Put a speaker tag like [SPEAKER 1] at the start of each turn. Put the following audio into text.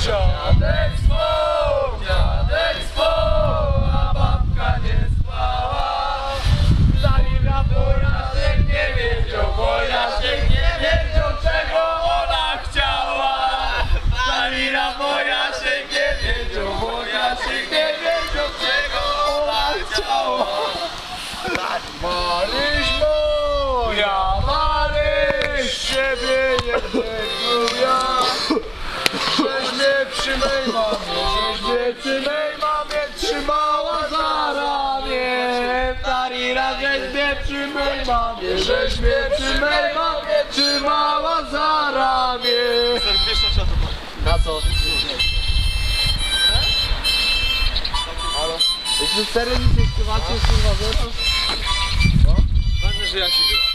[SPEAKER 1] Dziadek spał, dziadek spał, a babka nie spała. Zalira Wojaszek nie wiedział, Wojaszek nie wiedział czego ona chciała. Zalira Wojaszek nie wiedział, Wojaszek nie wiedział czego ona chciała. Maryś moja, Maryś, ciebie nie ja. Mej mamie, żeś mej mamie trzymała za ramię. Tarira, żeś mnie przy mej mamie, żeś mnie przy mej mamie trzymała za ramię. Na co? Jeśli serio nic nie śpiewacie, kurwa, wiesz?
[SPEAKER 2] Ważne, że ja ci gram.